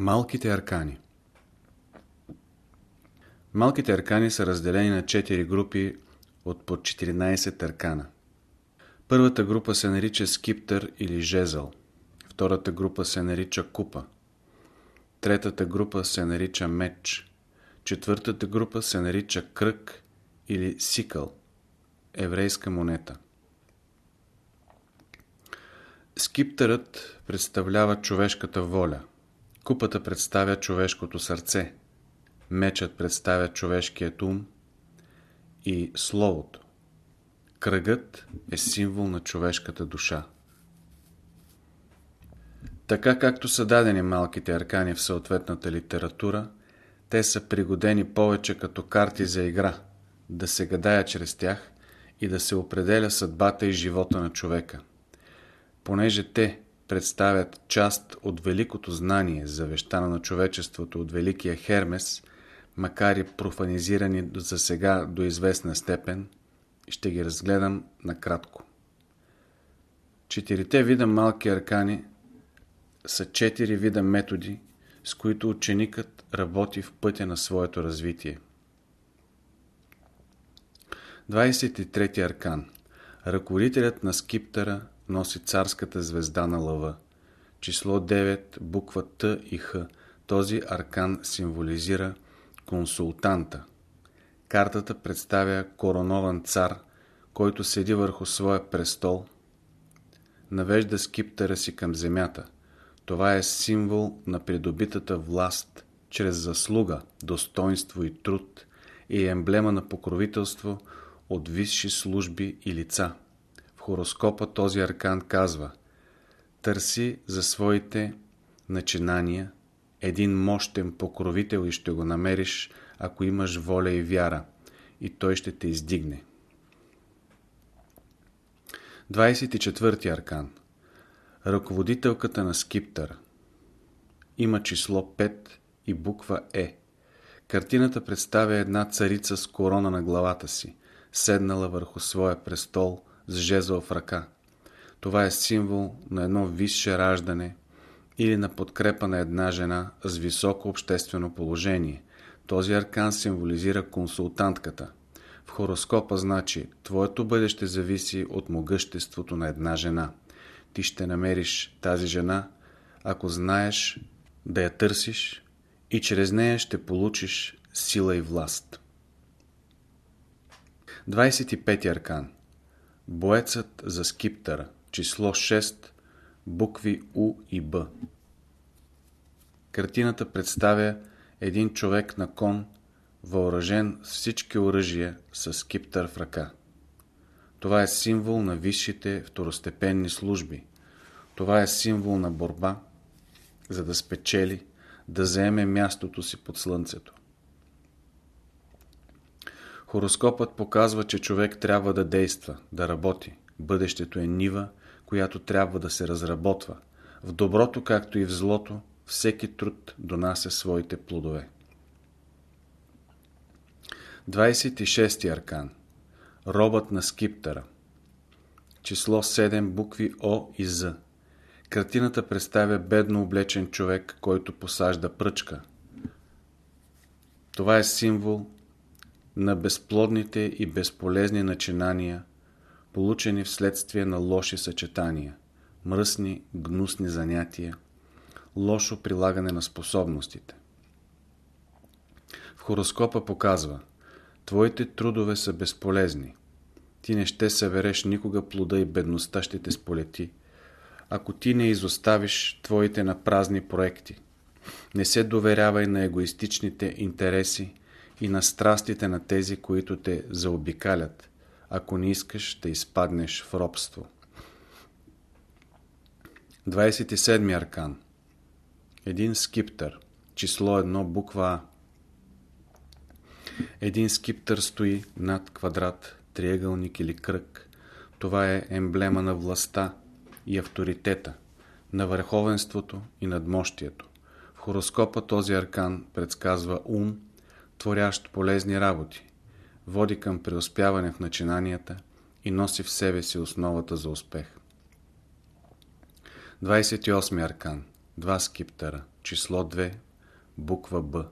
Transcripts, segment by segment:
Малките аркани Малките аркани са разделени на 4 групи от по 14 аркана. Първата група се нарича скиптър или жезъл. Втората група се нарича купа. Третата група се нарича меч. Четвъртата група се нарича кръг или сикъл. Еврейска монета. Скиптърът представлява човешката воля. Купата представя човешкото сърце. Мечът представя човешкият ум и Словото. Кръгът е символ на човешката душа. Така както са дадени малките аркани в съответната литература, те са пригодени повече като карти за игра, да се гадая чрез тях и да се определя съдбата и живота на човека. Понеже те представят част от великото знание, завещана на човечеството от великия Хермес, макар и профанизирани за сега до известна степен, ще ги разгледам накратко. Четирите вида малки аркани са четири вида методи, с които ученикът работи в пътя на своето развитие. 23 аркан Ръководителят на скиптъра носи царската звезда на лъва. Число 9, буква Т и Х. Този аркан символизира консултанта. Картата представя коронован цар, който седи върху своя престол, навежда скиптъра си към земята. Това е символ на придобитата власт чрез заслуга, достоинство и труд и емблема на покровителство от висши служби и лица. Хороскопа този аркан казва Търси за своите начинания един мощен покровител и ще го намериш, ако имаш воля и вяра, и той ще те издигне. 24 аркан Ръководителката на скиптъра Има число 5 и буква Е. Картината представя една царица с корона на главата си, седнала върху своя престол с жезъл в ръка. Това е символ на едно висше раждане или на подкрепа на една жена с високо обществено положение. Този аркан символизира консултантката. В хороскопа значи, твоето бъдеще зависи от могъществото на една жена. Ти ще намериш тази жена, ако знаеш да я търсиш и чрез нея ще получиш сила и власт. 25 аркан Боецът за скиптъра Число 6 Букви У и Б Картината представя един човек на кон, въоръжен с всички оръжия с скиптър в ръка. Това е символ на висшите второстепенни служби. Това е символ на борба, за да спечели, да заеме мястото си под слънцето. Хороскопът показва, че човек трябва да действа, да работи. Бъдещето е нива, която трябва да се разработва. В доброто, както и в злото, всеки труд донася своите плодове. 26 аркан Робът на скиптъра Число 7 букви О и З Картината представя бедно облечен човек, който посажда пръчка. Това е символ на безплодните и безполезни начинания, получени вследствие на лоши съчетания, мръсни, гнусни занятия, лошо прилагане на способностите. В хороскопа показва Твоите трудове са безполезни. Ти не ще събереш никога плода и бедността ще те сполети. Ако ти не изоставиш твоите напразни проекти, не се доверявай на егоистичните интереси и на страстите на тези, които те заобикалят, ако не искаш да изпаднеш в робство. 27 аркан Един скиптър Число 1 буква А Един скиптър стои над квадрат, триъгълник или кръг. Това е емблема на властта и авторитета, на върховенството и надмощието. В хороскопа този аркан предсказва ум, творящ полезни работи, води към преуспяване в начинанията и носи в себе си основата за успех. 28 аркан. Два скиптера. число 2, буква Б.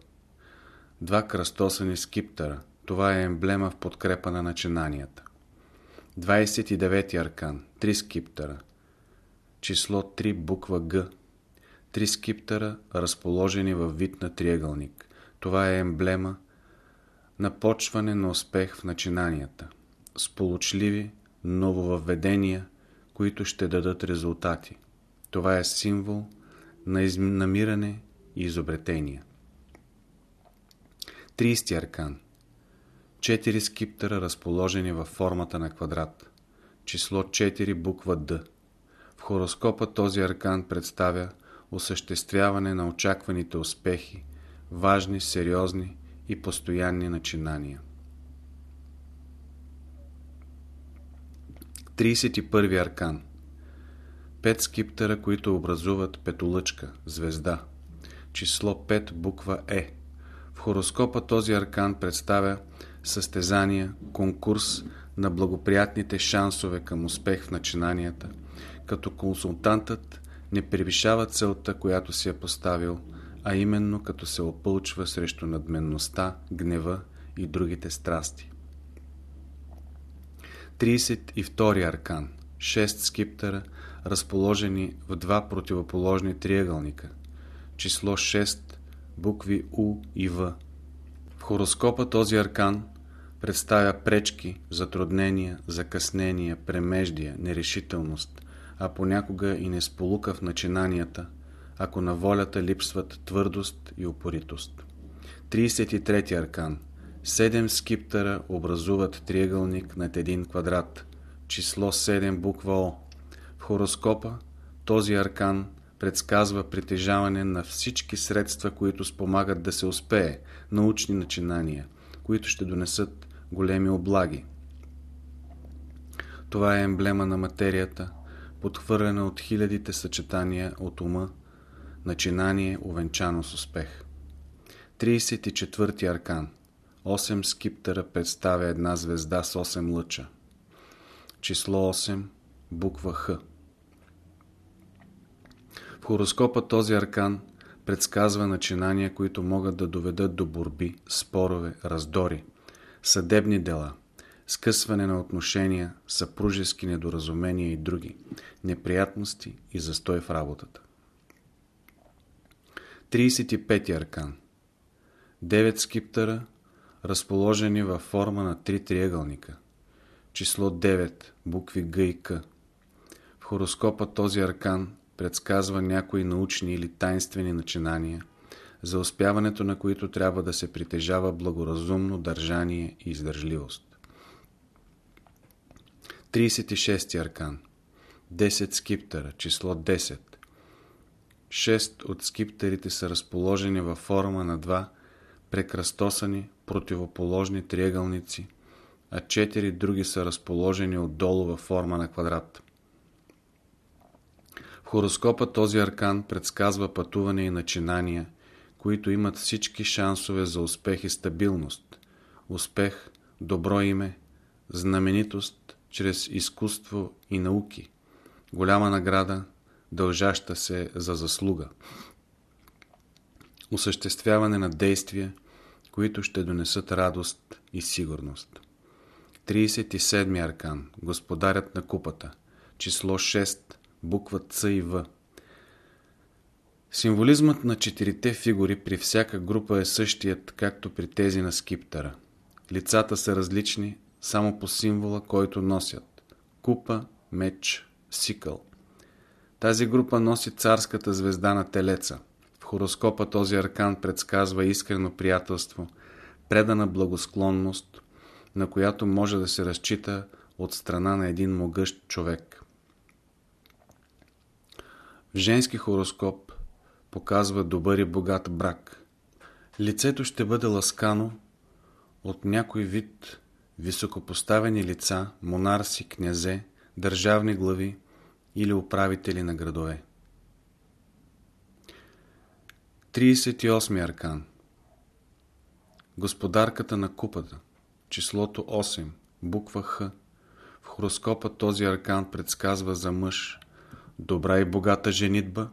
Два кръстосани скиптъра. Това е емблема в подкрепа на начинанията. 29 аркан. Три скиптъра. Число 3, буква Г. Три скиптъра, разположени във вид на триъгълник. Това е емблема на почване на успех в начинанията. Сполучливи нововъведения, които ще дадат резултати. Това е символ на намиране и изобретения. 30 аркан. Четири скиптера, разположени във формата на квадрат. Число 4, буква Д. В хороскопа този аркан представя осъществяване на очакваните успехи, важни, сериозни и постоянни начинания. 31 аркан Пет скиптера, които образуват петолъчка, звезда. Число 5, буква Е. В хороскопа този аркан представя състезания, конкурс на благоприятните шансове към успех в начинанията, като консултантът не превишава целта, която си е поставил, а именно като се опълчва срещу надменността, гнева и другите страсти. 32 аркан 6 скиптера, разположени в два противоположни триъгълника. Число 6, букви У и В. В хороскопа този аркан представя пречки, затруднения, закъснения, премеждия, нерешителност, а понякога и несполука в начинанията, ако на волята липсват твърдост и упоритост. 33 аркан Седем скиптъра образуват триъгълник над един квадрат. Число 7 буква О. В хороскопа този аркан предсказва притежаване на всички средства, които спомагат да се успее, научни начинания, които ще донесат големи облаги. Това е емблема на материята, подхвърлена от хилядите съчетания от ума, начинание, увенчано с успех. 34 аркан 8 скиптера представя една звезда с 8 лъча. Число 8, буква Х. В хороскопа този аркан предсказва начинания, които могат да доведат до борби, спорове, раздори, съдебни дела, скъсване на отношения, съпружески недоразумения и други, неприятности и застой в работата. 35 аркан 9 скиптъра разположени във форма на три триъгълника. Число 9, букви Г и К. В хороскопа този аркан предсказва някои научни или тайнствени начинания, за успяването на които трябва да се притежава благоразумно държание и издържливост. 36 аркан 10 скиптера, число 10. Шест от скиптерите са разположени във форма на два прекръстосани противоположни триъгълници, а четири други са разположени отдолу във форма на квадрат. В хороскопа този аркан предсказва пътуване и начинания, които имат всички шансове за успех и стабилност, успех, добро име, знаменитост чрез изкуство и науки, голяма награда, дължаща се за заслуга осъществяване на действия, които ще донесат радост и сигурност. 37 аркан Господарят на купата Число 6 Буква Ц и В Символизмът на четирите фигури при всяка група е същият, както при тези на скиптъра. Лицата са различни само по символа, който носят. Купа, меч, сикъл. Тази група носи царската звезда на телеца – хороскопа този аркан предсказва искрено приятелство, предана благосклонност, на която може да се разчита от страна на един могъщ човек. В женски хороскоп показва добър и богат брак. Лицето ще бъде ласкано от някой вид високопоставени лица, монарси, князе, държавни глави или управители на градове. 38 аркан Господарката на купата Числото 8 Буква Х В хороскопа този аркан предсказва за мъж добра и богата женитба,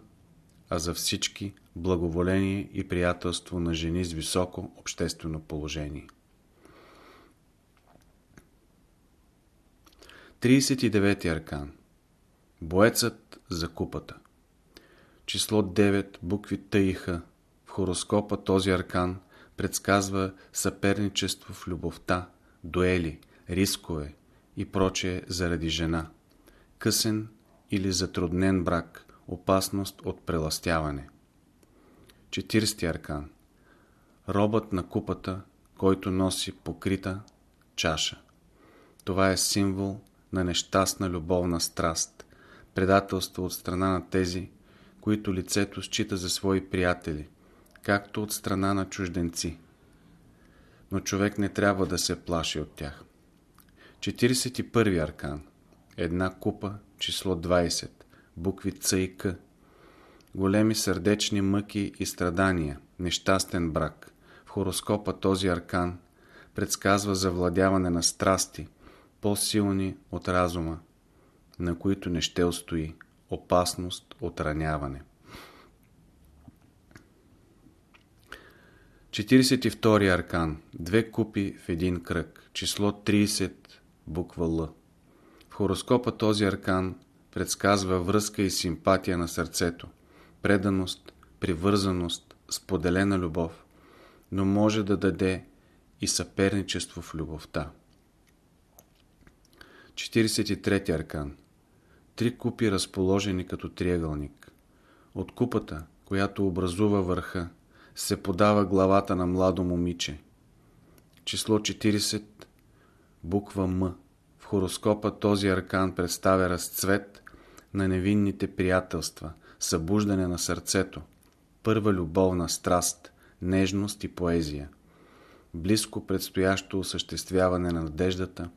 а за всички благоволение и приятелство на жени с високо обществено положение. 39 аркан Боецът за купата Число 9, букви Т и Х. В хороскопа този аркан предсказва съперничество в любовта, дуели, рискове и прочее заради жена. Късен или затруднен брак, опасност от преластяване. 40 аркан Робът на купата, който носи покрита чаша. Това е символ на нещастна любовна страст, предателство от страна на тези, които лицето счита за свои приятели, както от страна на чужденци. Но човек не трябва да се плаши от тях. 41 аркан Една купа, число 20, букви Ц и К. Големи сърдечни мъки и страдания, нещастен брак. В хороскопа този аркан предсказва завладяване на страсти, по-силни от разума, на които не ще устои, опасност от раняване. 42 аркан. Две купи в един кръг. Число 30, буква Л. В хороскопа този аркан предсказва връзка и симпатия на сърцето, преданост, привързаност, споделена любов, но може да даде и съперничество в любовта. 43 аркан. Три купи разположени като триъгълник. От купата, която образува върха, се подава главата на младо момиче. Число 40, буква М. В хороскопа този аркан представя разцвет на невинните приятелства, събуждане на сърцето, първа любовна страст, нежност и поезия, близко предстоящо осъществяване на надеждата,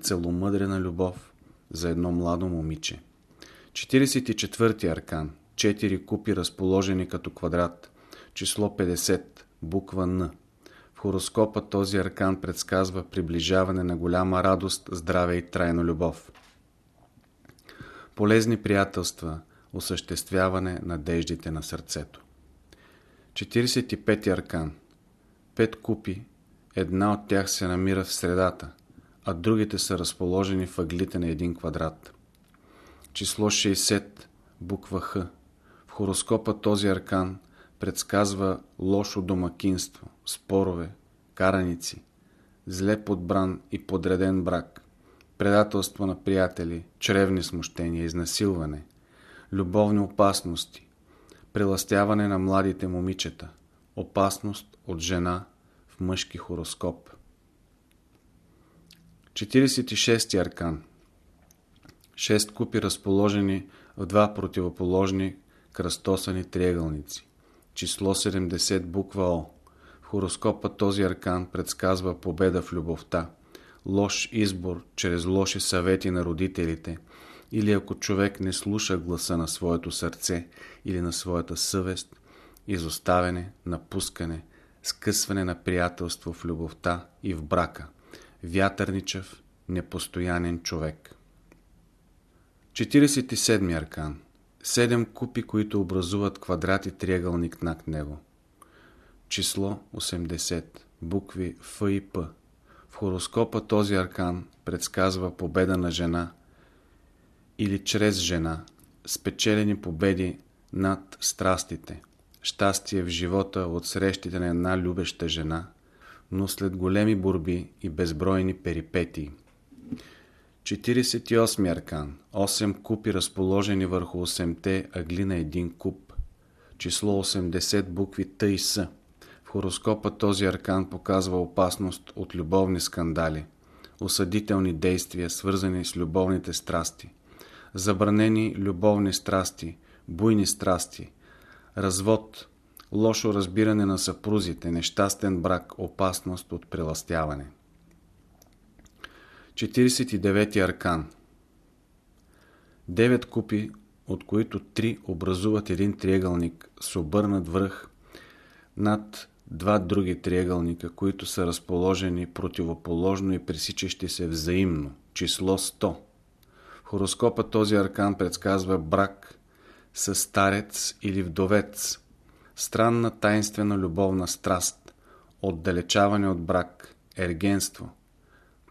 целомъдрена любов за едно младо момиче. 44 аркан. Четири купи разположени като квадрат. Число 50. Буква Н. В хороскопа този аркан предсказва приближаване на голяма радост, здраве и трайна любов. Полезни приятелства, осъществяване надеждите на сърцето. 45 аркан. Пет купи, една от тях се намира в средата, а другите са разположени в ъглите на един квадрат. Число 60, буква Х. В хороскопа този аркан предсказва лошо домакинство, спорове, караници, зле подбран и подреден брак, предателство на приятели, чревни смущения, изнасилване, любовни опасности, преластяване на младите момичета, опасност от жена в мъжки хороскоп. 46 аркан Шест купи разположени в два противоположни кръстосани триъгълници число 70 буква О. В хороскопа този аркан предсказва победа в любовта, лош избор чрез лоши съвети на родителите или ако човек не слуша гласа на своето сърце или на своята съвест, изоставяне, напускане, скъсване на приятелство в любовта и в брака, вятърничав, непостоянен човек. 47 аркан Седем купи, които образуват квадрат и триъгълник над него. Число 80. Букви Ф и П. В хороскопа този аркан предсказва победа на жена или чрез жена, спечелени победи над страстите, щастие в живота от срещите на една любеща жена, но след големи борби и безбройни перипетии. 48 аркан. 8 купи разположени върху 8-те ъгли на един куп. Число 80 букви Т и С. В хороскопа този аркан показва опасност от любовни скандали, осъдителни действия, свързани с любовните страсти, забранени любовни страсти, буйни страсти, развод, лошо разбиране на съпрузите, нещастен брак, опасност от преластяване. 49 аркан 9 купи, от които 3 образуват един триъгълник с обърнат връх над два други триъгълника, които са разположени противоположно и пресичащи се взаимно. Число 100. В хороскопа този аркан предсказва брак с старец или вдовец, странна тайнствена любовна страст, отдалечаване от брак, ергенство.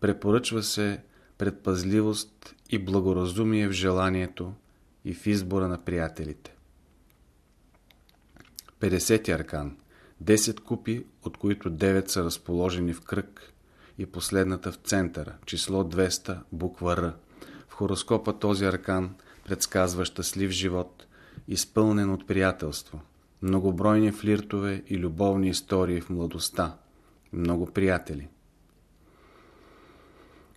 Препоръчва се предпазливост и благоразумие в желанието и в избора на приятелите. 50 аркан 10 купи, от които 9 са разположени в кръг и последната в центъра, число 200, буква Р. В хороскопа този аркан предсказва щастлив живот, изпълнен от приятелство, многобройни флиртове и любовни истории в младостта, много приятели.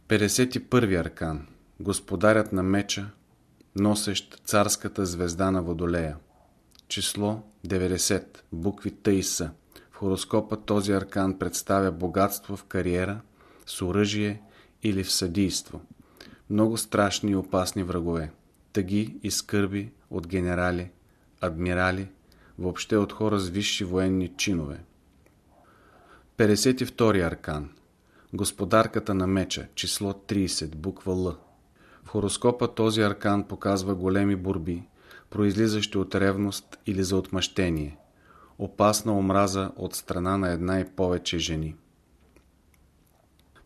51 аркан Господарят на меча, носещ царската звезда на Водолея. Число 90, букви Т и С. В хороскопа този аркан представя богатство в кариера, с оръжие или в съдийство. Много страшни и опасни врагове. Тъги и скърби от генерали, адмирали, въобще от хора с висши военни чинове. 52 аркан Господарката на меча, число 30, буква Л. В хороскопа този аркан показва големи борби, произлизащи от ревност или за отмъщение, опасна омраза от страна на една и повече жени.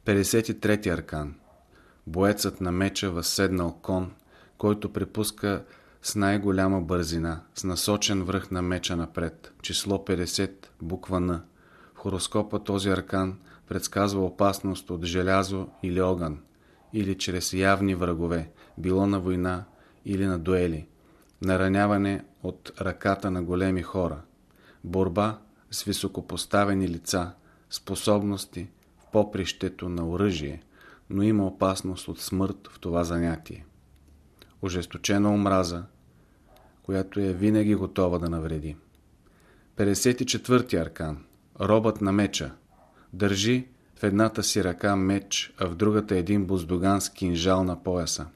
53 аркан Боецът на меча възседнал кон, който препуска с най-голяма бързина, с насочен връх на меча напред, число 50, буква Н. В хороскопа този аркан предсказва опасност от желязо или огън, или чрез явни врагове, било на война или на дуели, нараняване от ръката на големи хора, борба с високопоставени лица, способности в попрището на оръжие, но има опасност от смърт в това занятие. Ожесточена омраза, която е винаги готова да навреди. 54-ти аркан Робът на меча Държи в едната си ръка меч, а в другата един буздоган с кинжал на пояса.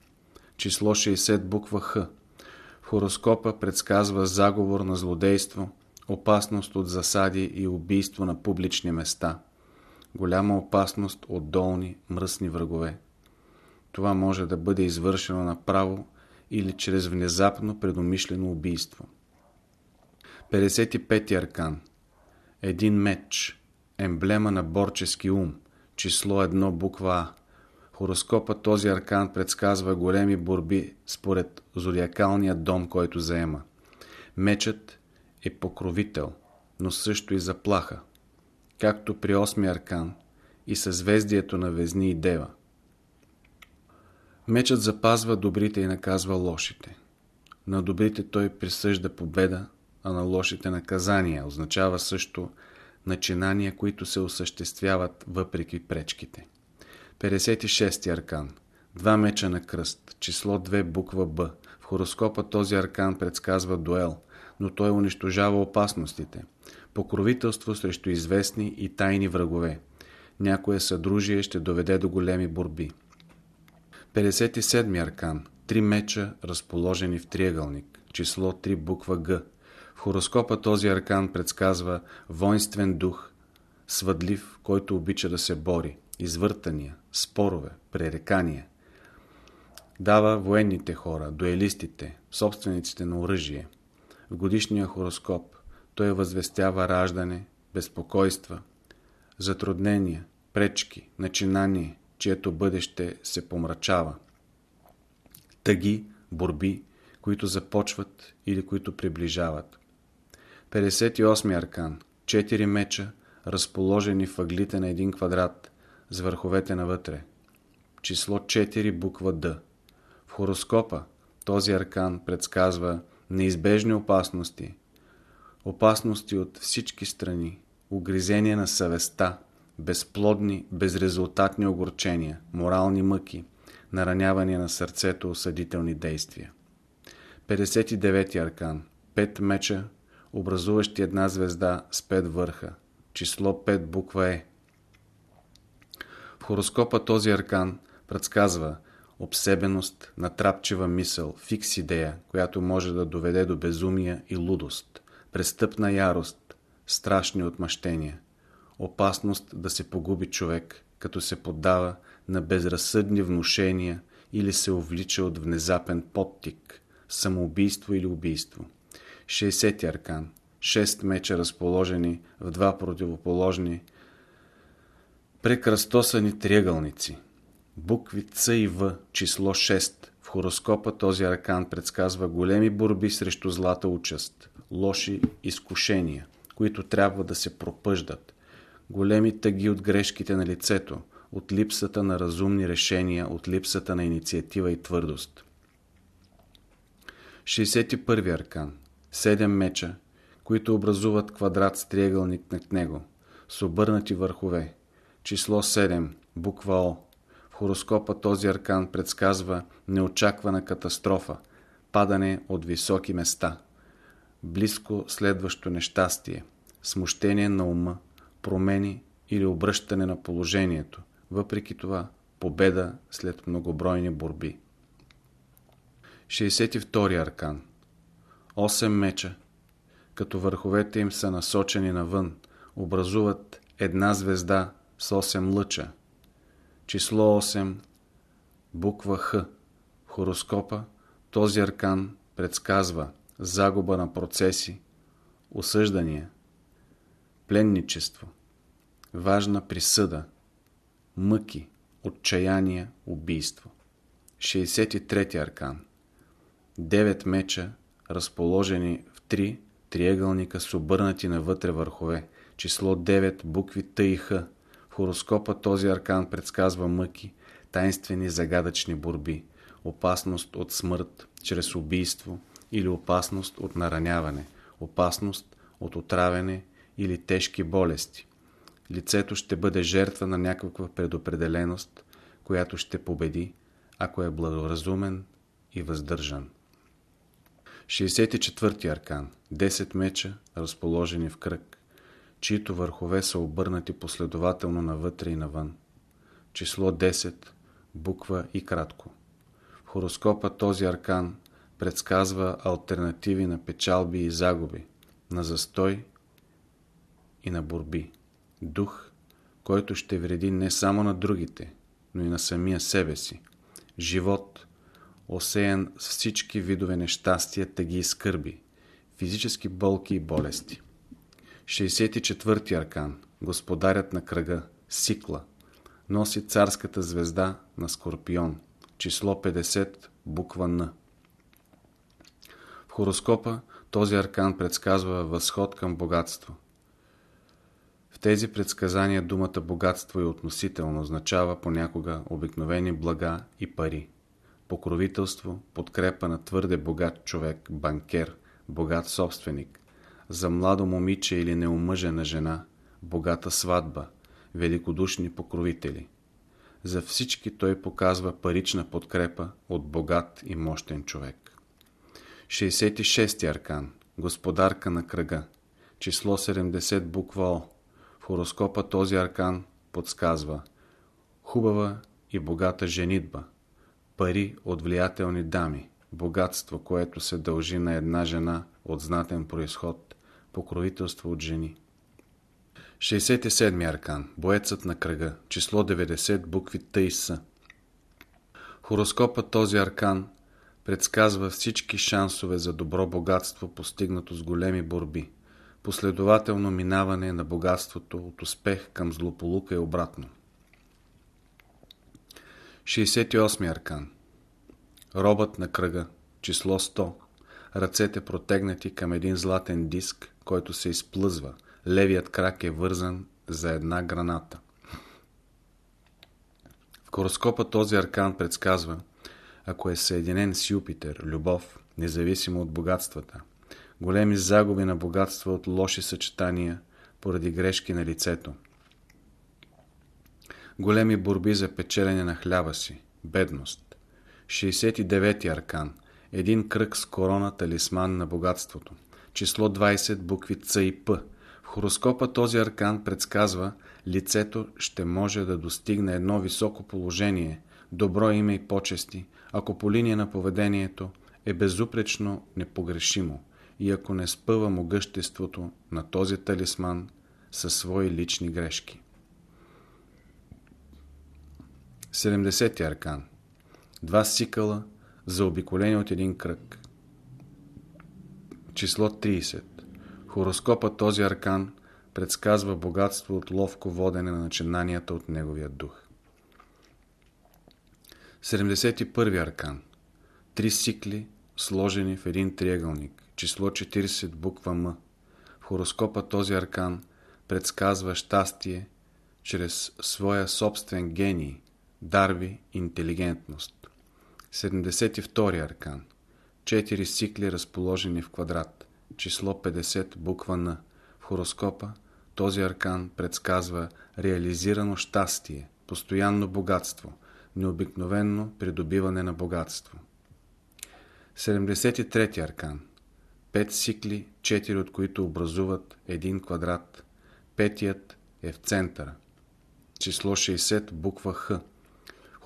Число 60 буква Х. В хороскопа предсказва заговор на злодейство, опасност от засади и убийство на публични места. Голяма опасност от долни, мръсни врагове. Това може да бъде извършено направо или чрез внезапно предумишлено убийство. 55 аркан Един меч емблема на борчески ум, число едно буква А. Хороскопа този аркан предсказва големи борби според зодиакалния дом, който заема. Мечът е покровител, но също и заплаха, както при осми аркан и съзвездието на Везни и Дева. Мечът запазва добрите и наказва лошите. На добрите той присъжда победа, а на лошите наказания. Означава също начинания, които се осъществяват въпреки пречките. 56 аркан. Два меча на кръст. Число 2 буква Б. В хороскопа този аркан предсказва дуел, но той унищожава опасностите. Покровителство срещу известни и тайни врагове. Някое съдружие ще доведе до големи борби. 57 аркан. Три меча, разположени в триъгълник. Число 3 буква Г. В хороскопа този аркан предсказва воинствен дух, свъдлив, който обича да се бори, извъртания, спорове, пререкания. Дава военните хора, дуелистите, собствениците на оръжие. В годишния хороскоп той възвестява раждане, безпокойства, затруднения, пречки, начинание, чието бъдеще се помрачава. Тъги, борби, които започват или които приближават. 58 аркан. Четири меча, разположени в ъглите на един квадрат, с върховете навътре. Число 4, буква Д. В хороскопа този аркан предсказва неизбежни опасности. Опасности от всички страни, угризения на съвестта, безплодни, безрезултатни огорчения, морални мъки, наранявания на сърцето, осъдителни действия. 59 аркан. Пет меча, образуващи една звезда с пет върха. Число 5 буква Е. В хороскопа този аркан предсказва обсебеност, натрапчива мисъл, фикс идея, която може да доведе до безумия и лудост, престъпна ярост, страшни отмъщения, опасност да се погуби човек, като се поддава на безразсъдни внушения или се увлича от внезапен подтик, самоубийство или убийство. 60 аркан 6 меча разположени в два противоположни прекръстосани триъгълници. Букви Ц и В, число 6. В хороскопа този аркан предсказва големи борби срещу злата участ, лоши изкушения, които трябва да се пропъждат, големи тъги от грешките на лицето, от липсата на разумни решения, от липсата на инициатива и твърдост. 61 аркан. 7 меча, които образуват квадрат с триъгълник над него, с обърнати върхове. Число 7, буква О. В хороскопа този аркан предсказва неочаквана катастрофа, падане от високи места, близко следващо нещастие, смущение на ума, промени или обръщане на положението, въпреки това победа след многобройни борби. 62 аркан 8 меча, като върховете им са насочени навън, образуват една звезда с 8 лъча. Число 8, буква Х. Хороскопа този аркан предсказва загуба на процеси, осъждания, пленничество, важна присъда, мъки, отчаяние, убийство. 63 аркан. 9 меча, разположени в 3 триъгълника с обърнати навътре върхове. Число 9, букви Т и Х. В хороскопа този аркан предсказва мъки, тайнствени загадъчни борби, опасност от смърт чрез убийство или опасност от нараняване, опасност от отравяне или тежки болести. Лицето ще бъде жертва на някаква предопределеност, която ще победи, ако е благоразумен и въздържан. 64 аркан 10 меча, разположени в кръг, чието върхове са обърнати последователно навътре и навън. Число 10, буква и кратко. В хороскопа този аркан предсказва альтернативи на печалби и загуби, на застой и на борби. Дух, който ще вреди не само на другите, но и на самия себе си. Живот, осеян с всички видове нещастия, тъги и скърби, физически болки и болести. 64-ти аркан, господарят на кръга, Сикла, носи царската звезда на Скорпион, число 50, буква Н. В хороскопа този аркан предсказва възход към богатство. В тези предсказания думата богатство и относително означава понякога обикновени блага и пари. Покровителство, подкрепа на твърде богат човек, банкер, богат собственик, за младо момиче или неумъжена жена, богата сватба, великодушни покровители. За всички той показва парична подкрепа от богат и мощен човек. 66 аркан Господарка на кръга Число 70 буква О В хороскопа този аркан подсказва Хубава и богата женитба Пари от влиятелни дами Богатство, което се дължи на една жена от знатен происход Покровителство от жени. 67 аркан Боецът на кръга Число 90 букви и С. Хороскопа този аркан предсказва всички шансове за добро богатство, постигнато с големи борби, последователно минаване на богатството от успех към злополука и обратно. 68 аркан Робът на кръга, число 100, ръцете протегнати към един златен диск, който се изплъзва, левият крак е вързан за една граната. В хороскопа този аркан предсказва, ако е съединен с Юпитер, любов, независимо от богатствата. Големи загуби на богатство от лоши съчетания поради грешки на лицето. Големи борби за печелене на хляба си. Бедност. 69 аркан. Един кръг с корона талисман на богатството. Число 20 букви Ц и П. В хороскопа този аркан предсказва лицето ще може да достигне едно високо положение, добро име и почести, ако по линия на поведението е безупречно непогрешимо и ако не спъва могъществото на този талисман със свои лични грешки. 70 аркан Два сикъла, заобиколени от един кръг. Число 30. Хороскопа този аркан предсказва богатство от ловко водене на начинанията от неговия дух. 71 аркан. Три сикли, сложени в един триъгълник. Число 40, буква М. Хороскопа този аркан предсказва щастие чрез своя собствен гений, дарви, интелигентност. 72 аркан. Четири сикли разположени в квадрат. Число 50, буква Н. В хороскопа този аркан предсказва реализирано щастие, постоянно богатство, необикновенно придобиване на богатство. 73 аркан. Пет сикли, четири от които образуват един квадрат. Петият е в центъра. Число 60, буква Х.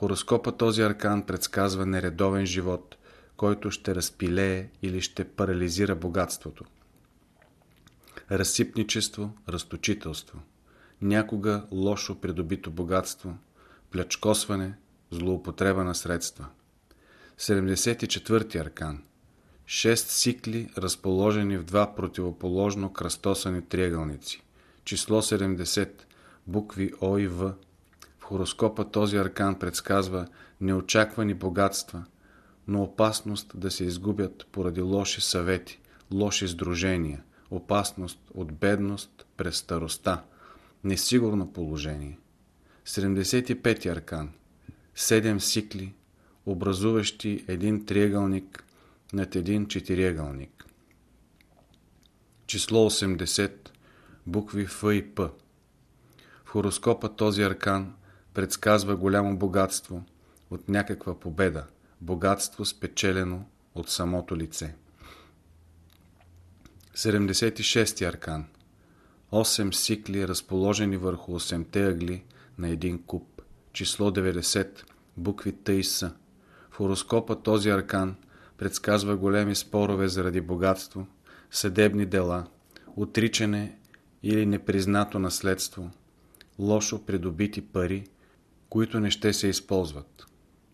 Хороскопа този аркан предсказва нередовен живот, който ще разпилее или ще парализира богатството. Разсипничество, разточителство. Някога лошо придобито богатство, плячкосване, злоупотреба на средства. 74 аркан. Шест сикли, разположени в два противоположно кръстосани триъгълници. Число 70, букви О и В. Хороскопа този аркан предсказва неочаквани богатства, но опасност да се изгубят поради лоши съвети, лоши сдружения, опасност от бедност през староста, несигурно положение. 75 аркан. Седем сикли, образуващи един триъгълник над един четириъгълник. Число 80, букви Ф и П. В хороскопа този аркан предсказва голямо богатство от някаква победа, богатство спечелено от самото лице. 76 аркан 8 сикли разположени върху 8-те ъгли на един куб. Число 90, букви Т и С. В хороскопа този аркан предсказва големи спорове заради богатство, съдебни дела, отричане или непризнато наследство, лошо придобити пари, които не ще се използват.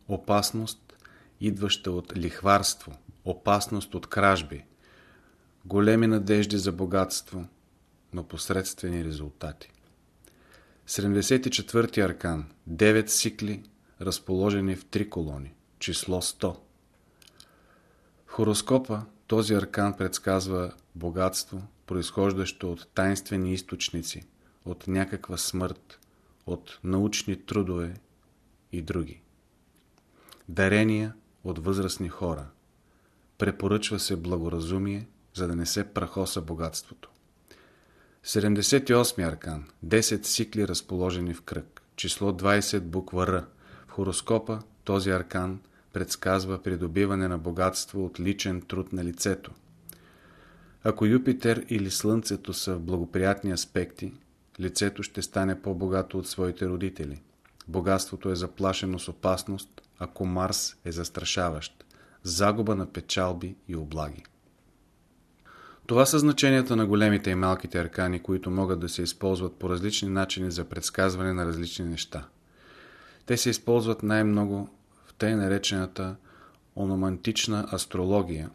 Опасност, идваща от лихварство, опасност от кражби, големи надежди за богатство, но посредствени резултати. 74 аркан 9 сикли, разположени в три колони, число 100. В хороскопа този аркан предсказва богатство, произхождащо от тайнствени източници, от някаква смърт, от научни трудове и други. Дарения от възрастни хора. Препоръчва се благоразумие, за да не се прахоса богатството. 78 аркан. 10 сикли разположени в кръг. Число 20 буква Р. В хороскопа този аркан предсказва придобиване на богатство от личен труд на лицето. Ако Юпитер или Слънцето са в благоприятни аспекти, лицето ще стане по-богато от своите родители. Богатството е заплашено с опасност, ако Марс е застрашаващ. Загуба на печалби и облаги. Това са значенията на големите и малките аркани, които могат да се използват по различни начини за предсказване на различни неща. Те се използват най-много в тъй наречената ономантична астрология,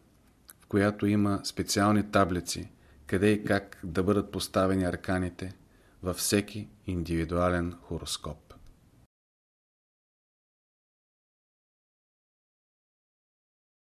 в която има специални таблици, къде и как да бъдат поставени арканите във всеки индивидуален хороскоп.